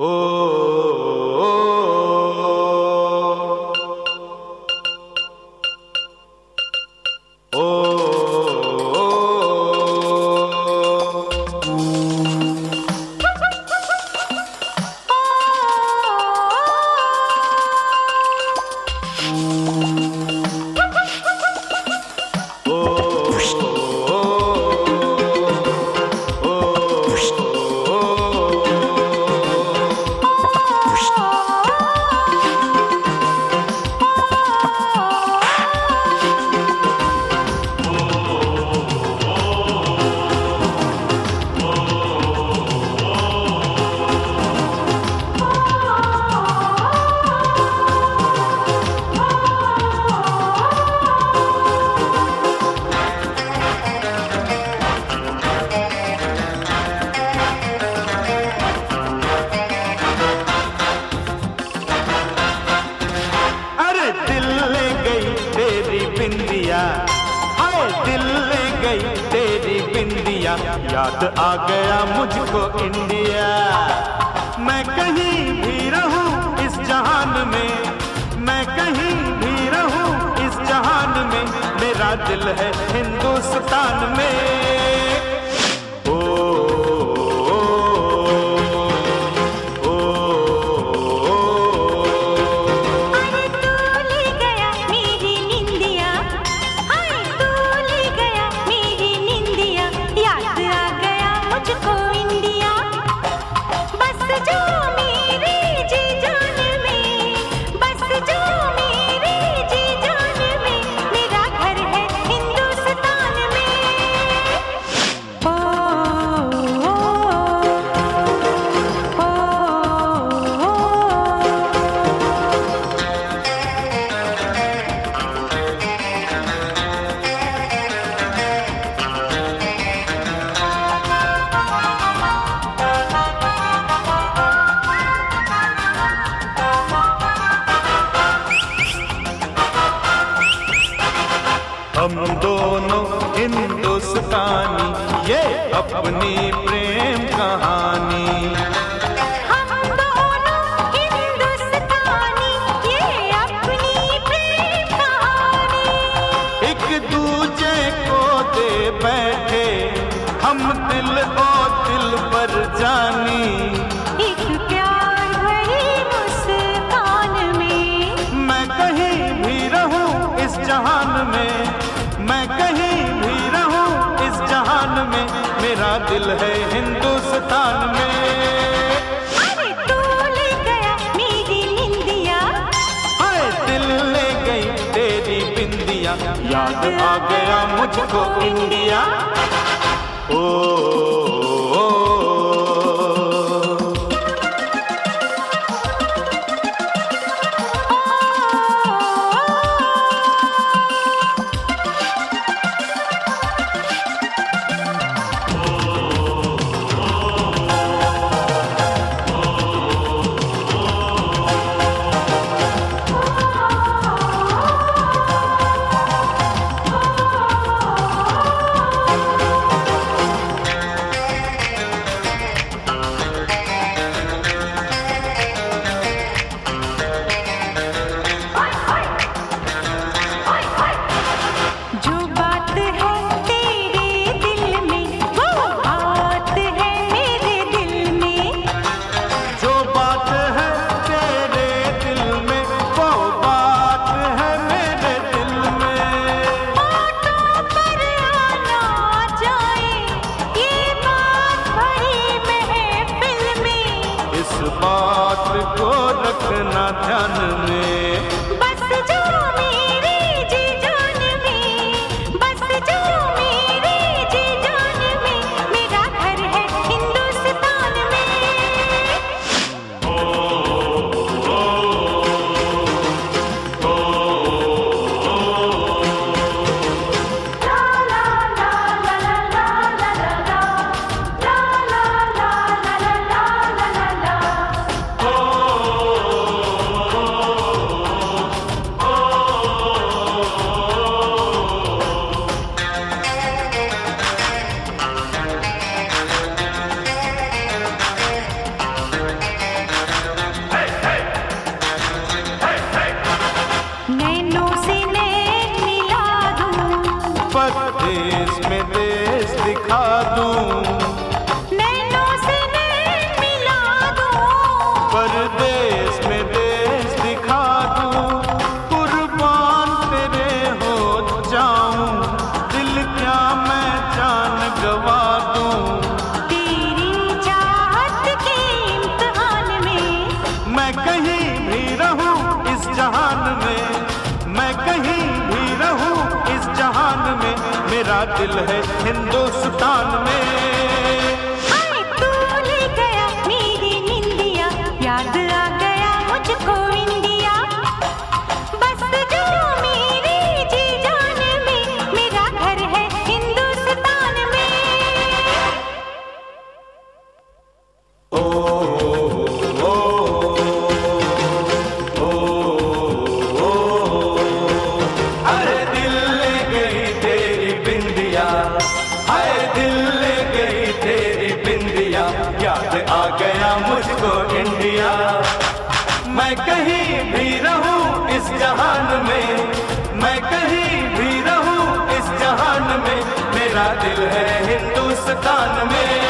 Oh. गई तेरी बिंदिया। याद आ गया मुझको इंडिया। मैं कहीं भी रहूँ इस जहान में, मैं कहीं भी रहूँ इस जहान में, मेरा दिल है हिंदुस्तान में। हम दोनों हिंदुस्तानी ये अपनी प्रेम कहानी। आ गया मुझको इंडिया बात को रखना ध्यान में। परदेश में देश दिखा दूँ। नैनों से नैन मिला दूँ। परदेश में देश दिखा दूँ। कुर्बान तेरे हो जाऊँ। दिल क्या मैं जान गवा दूँ। तेरी चाहत के इम्तिहान में मैं कहीं भी रहूँ। दिल है हिंदुस्तान में। मेरा दिल है हिंदुस्तान में।